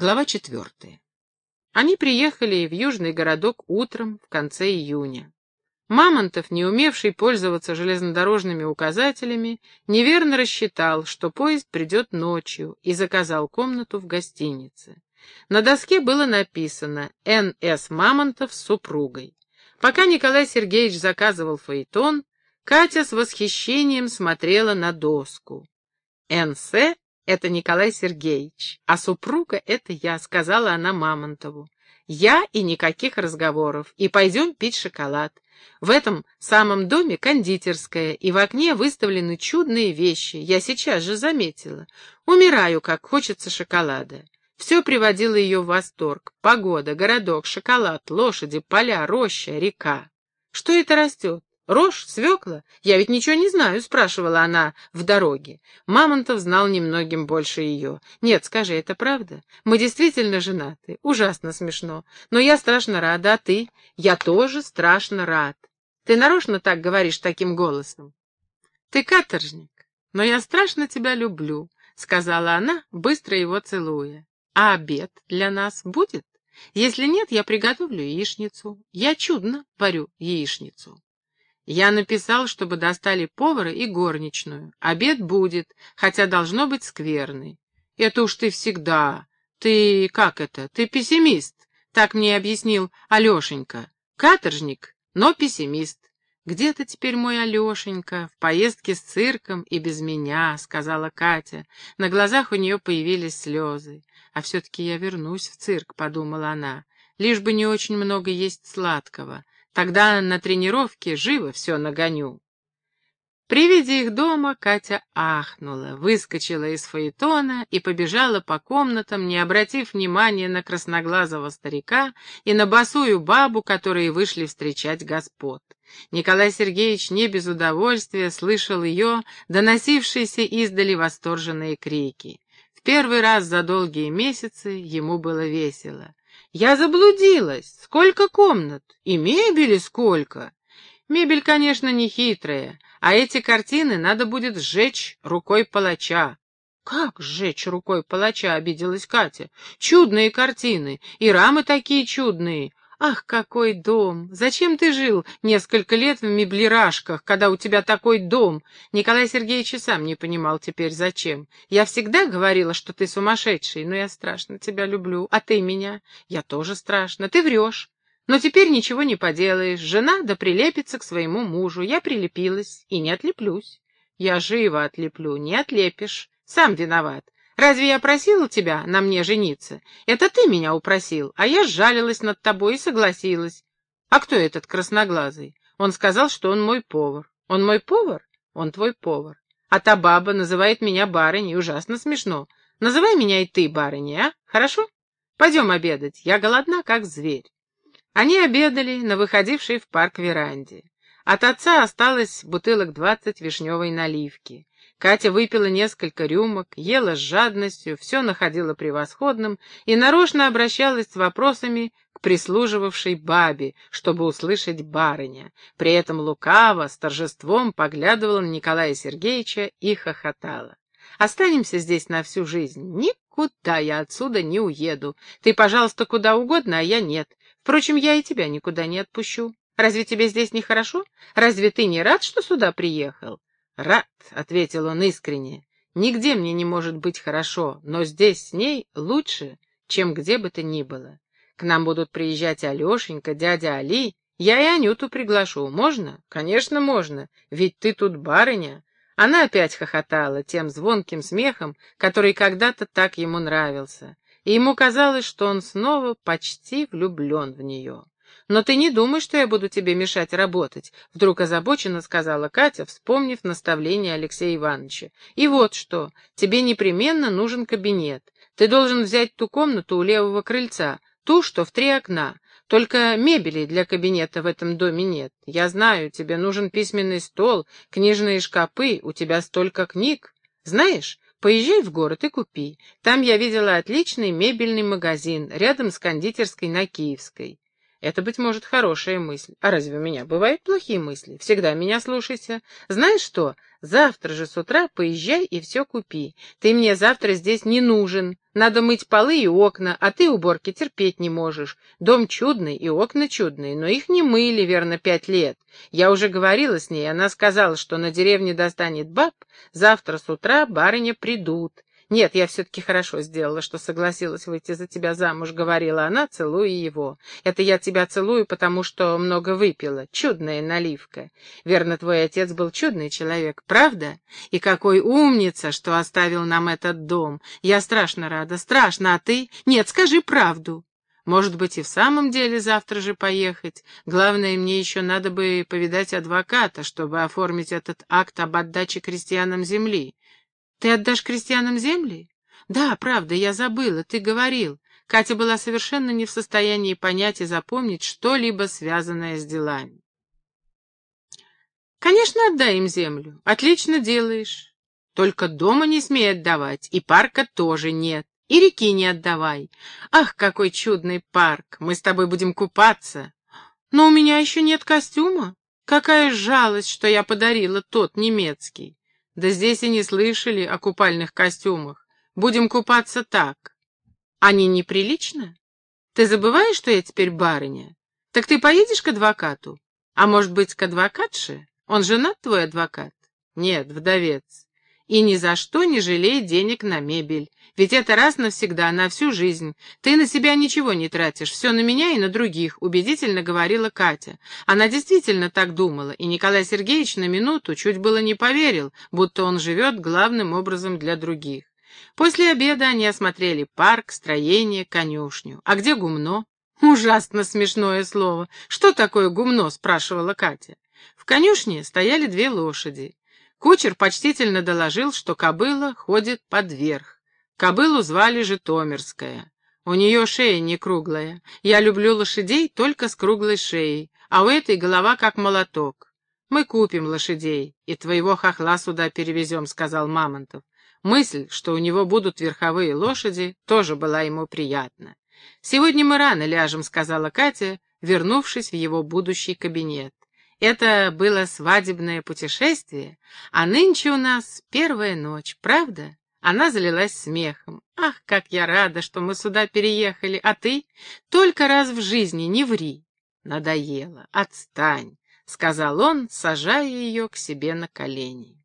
Глава четвертая. Они приехали в южный городок утром в конце июня. Мамонтов, не умевший пользоваться железнодорожными указателями, неверно рассчитал, что поезд придет ночью, и заказал комнату в гостинице. На доске было написано «Н.С. Мамонтов с супругой». Пока Николай Сергеевич заказывал фаэтон, Катя с восхищением смотрела на доску. «Н.С это Николай Сергеевич, а супруга — это я», — сказала она Мамонтову. «Я и никаких разговоров, и пойдем пить шоколад. В этом самом доме кондитерская, и в окне выставлены чудные вещи, я сейчас же заметила. Умираю, как хочется шоколада». Все приводило ее в восторг. Погода, городок, шоколад, лошади, поля, роща, река. Что это растет? «Рожь? Свекла? Я ведь ничего не знаю», — спрашивала она в дороге. Мамонтов знал немногим больше ее. «Нет, скажи, это правда? Мы действительно женаты. Ужасно смешно. Но я страшно рада, а ты? Я тоже страшно рад. Ты нарочно так говоришь таким голосом?» «Ты каторжник, но я страшно тебя люблю», — сказала она, быстро его целуя. «А обед для нас будет? Если нет, я приготовлю яичницу. Я чудно парю яичницу». Я написал, чтобы достали повара и горничную. Обед будет, хотя должно быть скверный. Это уж ты всегда. Ты, как это, ты пессимист, так мне объяснил Алешенька. Каторжник, но пессимист. «Где-то теперь мой Алешенька, в поездке с цирком и без меня», — сказала Катя. На глазах у нее появились слезы. «А все-таки я вернусь в цирк», — подумала она, — «лишь бы не очень много есть сладкого. Тогда на тренировке живо все нагоню. При виде их дома Катя ахнула, выскочила из фаэтона и побежала по комнатам, не обратив внимания на красноглазого старика и на босую бабу, которые вышли встречать господ. Николай Сергеевич не без удовольствия слышал ее, доносившиеся издали восторженные крики. В первый раз за долгие месяцы ему было весело. Я заблудилась. Сколько комнат? И мебели сколько? Мебель, конечно, не хитрая, а эти картины надо будет сжечь рукой палача. «Как сжечь рукой палача?» — обиделась Катя. «Чудные картины, и рамы такие чудные. «Ах, какой дом! Зачем ты жил несколько лет в меблирашках, когда у тебя такой дом?» Николай Сергеевич и сам не понимал теперь, зачем. «Я всегда говорила, что ты сумасшедший, но я страшно тебя люблю. А ты меня? Я тоже страшно. Ты врешь. Но теперь ничего не поделаешь. Жена да прилепится к своему мужу. Я прилепилась и не отлеплюсь. Я живо отлеплю, не отлепишь. Сам виноват. Разве я просила тебя на мне жениться? Это ты меня упросил, а я сжалилась над тобой и согласилась. А кто этот красноглазый? Он сказал, что он мой повар. Он мой повар? Он твой повар. А та баба называет меня барыней, ужасно смешно. Называй меня и ты барыней, а? Хорошо? Пойдем обедать, я голодна, как зверь. Они обедали на выходившей в парк веранде. От отца осталось бутылок двадцать вишневой наливки. Катя выпила несколько рюмок, ела с жадностью, все находила превосходным и нарочно обращалась с вопросами к прислуживавшей бабе, чтобы услышать барыня. При этом лукаво, с торжеством поглядывала на Николая Сергеевича и хохотала. «Останемся здесь на всю жизнь. Никуда я отсюда не уеду. Ты, пожалуйста, куда угодно, а я нет. Впрочем, я и тебя никуда не отпущу. Разве тебе здесь нехорошо? Разве ты не рад, что сюда приехал?» «Рад», — ответил он искренне. «Нигде мне не может быть хорошо, но здесь с ней лучше, чем где бы то ни было. К нам будут приезжать Алешенька, дядя Али. Я и Анюту приглашу. Можно? Конечно, можно. Ведь ты тут барыня». Она опять хохотала тем звонким смехом, который когда-то так ему нравился, и ему казалось, что он снова почти влюблен в нее. «Но ты не думай, что я буду тебе мешать работать», — вдруг озабоченно сказала Катя, вспомнив наставление Алексея Ивановича. «И вот что, тебе непременно нужен кабинет. Ты должен взять ту комнату у левого крыльца, ту, что в три окна. Только мебели для кабинета в этом доме нет. Я знаю, тебе нужен письменный стол, книжные шкапы, у тебя столько книг. Знаешь, поезжай в город и купи. Там я видела отличный мебельный магазин, рядом с кондитерской на Киевской. Это, быть может, хорошая мысль. А разве у меня бывают плохие мысли? Всегда меня слушайся. Знаешь что? Завтра же с утра поезжай и все купи. Ты мне завтра здесь не нужен. Надо мыть полы и окна, а ты уборки терпеть не можешь. Дом чудный и окна чудные, но их не мыли, верно, пять лет. Я уже говорила с ней, она сказала, что на деревне достанет баб, завтра с утра барыня придут. «Нет, я все-таки хорошо сделала, что согласилась выйти за тебя замуж», — говорила она, целуя его. «Это я тебя целую, потому что много выпила. Чудная наливка. Верно, твой отец был чудный человек, правда? И какой умница, что оставил нам этот дом. Я страшно рада, страшно, а ты? Нет, скажи правду». Может быть, и в самом деле завтра же поехать. Главное, мне еще надо бы повидать адвоката, чтобы оформить этот акт об отдаче крестьянам земли. Ты отдашь крестьянам земли? Да, правда, я забыла, ты говорил. Катя была совершенно не в состоянии понять и запомнить что-либо связанное с делами. Конечно, отдай им землю. Отлично делаешь. Только дома не смей отдавать, и парка тоже нет. И реки не отдавай. Ах, какой чудный парк! Мы с тобой будем купаться. Но у меня еще нет костюма. Какая жалость, что я подарила тот немецкий. Да здесь и не слышали о купальных костюмах. Будем купаться так. Они неприлично? Ты забываешь, что я теперь барыня? Так ты поедешь к адвокату? А может быть, к адвокатше? Он женат, твой адвокат? Нет, вдовец. И ни за что не жалей денег на мебель. Ведь это раз навсегда, на всю жизнь. Ты на себя ничего не тратишь, все на меня и на других», — убедительно говорила Катя. Она действительно так думала, и Николай Сергеевич на минуту чуть было не поверил, будто он живет главным образом для других. После обеда они осмотрели парк, строение, конюшню. «А где гумно?» «Ужасно смешное слово. Что такое гумно?» — спрашивала Катя. В конюшне стояли две лошади. Кучер почтительно доложил, что кобыла ходит под верх. Кобылу звали Житомирская. У нее шея не круглая. Я люблю лошадей только с круглой шеей, а у этой голова как молоток. Мы купим лошадей, и твоего хохла сюда перевезем, — сказал Мамонтов. Мысль, что у него будут верховые лошади, тоже была ему приятна. «Сегодня мы рано ляжем», — сказала Катя, вернувшись в его будущий кабинет. «Это было свадебное путешествие, а нынче у нас первая ночь, правда?» Она залилась смехом. «Ах, как я рада, что мы сюда переехали, а ты? Только раз в жизни не ври!» «Надоело, отстань», — сказал он, сажая ее к себе на колени.